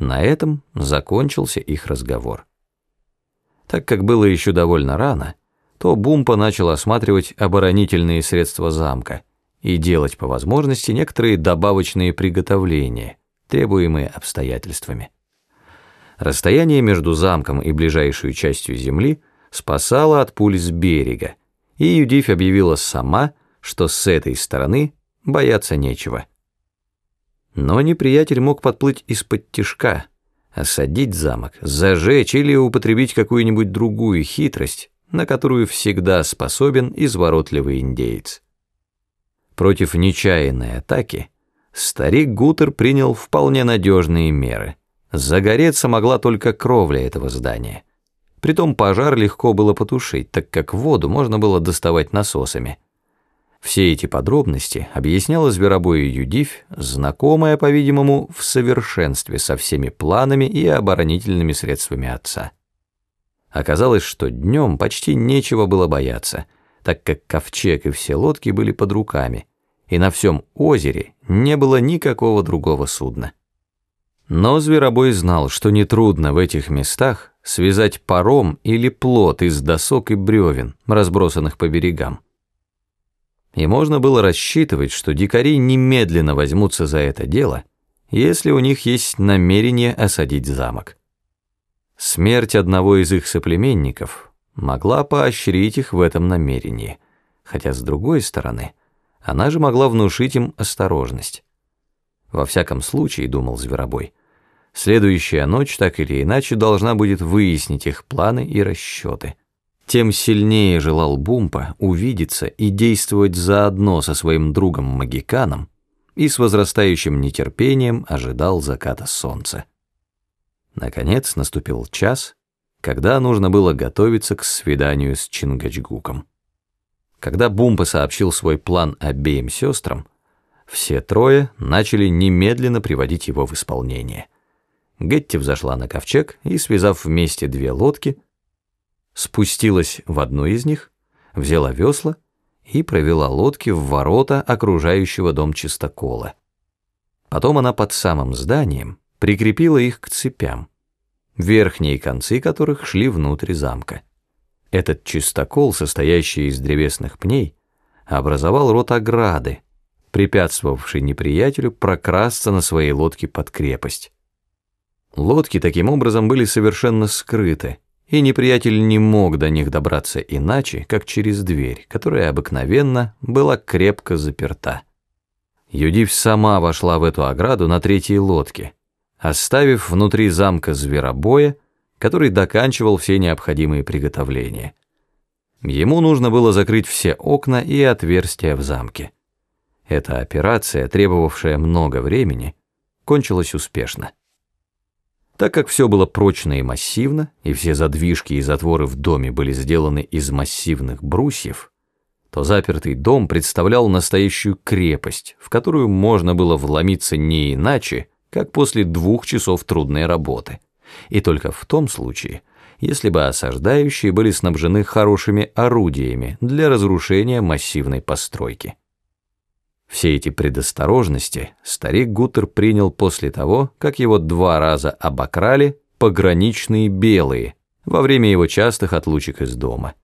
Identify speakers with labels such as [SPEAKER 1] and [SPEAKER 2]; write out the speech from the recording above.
[SPEAKER 1] На этом закончился их разговор. Так как было еще довольно рано, то Бумпа начал осматривать оборонительные средства замка и делать по возможности некоторые добавочные приготовления, требуемые обстоятельствами. Расстояние между замком и ближайшей частью земли спасало от пуль с берега, и Юдифь объявила сама, что с этой стороны бояться нечего. Но неприятель мог подплыть из-под тишка, осадить замок, зажечь или употребить какую-нибудь другую хитрость, на которую всегда способен изворотливый индеец. Против нечаянной атаки старик Гутер принял вполне надежные меры. Загореться могла только кровля этого здания. Притом пожар легко было потушить, так как воду можно было доставать насосами. Все эти подробности объясняла зверобою Юдивь, знакомая, по-видимому, в совершенстве со всеми планами и оборонительными средствами отца. Оказалось, что днем почти нечего было бояться, так как ковчег и все лодки были под руками, и на всем озере не было никакого другого судна. Но Зверобой знал, что нетрудно в этих местах связать паром или плот из досок и бревен, разбросанных по берегам и можно было рассчитывать, что дикари немедленно возьмутся за это дело, если у них есть намерение осадить замок. Смерть одного из их соплеменников могла поощрить их в этом намерении, хотя с другой стороны, она же могла внушить им осторожность. Во всяком случае, думал Зверобой, следующая ночь так или иначе должна будет выяснить их планы и расчеты тем сильнее желал Бумпа увидеться и действовать заодно со своим другом-магиканом и с возрастающим нетерпением ожидал заката солнца. Наконец наступил час, когда нужно было готовиться к свиданию с Чингачгуком. Когда Бумпа сообщил свой план обеим сестрам, все трое начали немедленно приводить его в исполнение. Гетти взошла на ковчег и, связав вместе две лодки, спустилась в одну из них, взяла весла и провела лодки в ворота окружающего дом чистокола. Потом она под самым зданием прикрепила их к цепям, верхние концы которых шли внутрь замка. Этот чистокол, состоящий из древесных пней, образовал рот ограды, препятствовавший неприятелю прокрасться на своей лодке под крепость. Лодки таким образом были совершенно скрыты, и неприятель не мог до них добраться иначе, как через дверь, которая обыкновенно была крепко заперта. Юдив сама вошла в эту ограду на третьей лодке, оставив внутри замка зверобоя, который доканчивал все необходимые приготовления. Ему нужно было закрыть все окна и отверстия в замке. Эта операция, требовавшая много времени, кончилась успешно. Так как все было прочно и массивно, и все задвижки и затворы в доме были сделаны из массивных брусьев, то запертый дом представлял настоящую крепость, в которую можно было вломиться не иначе, как после двух часов трудной работы, и только в том случае, если бы осаждающие были снабжены хорошими орудиями для разрушения массивной постройки. Все эти предосторожности старик Гутер принял после того, как его два раза обокрали пограничные белые во время его частых отлучек из дома.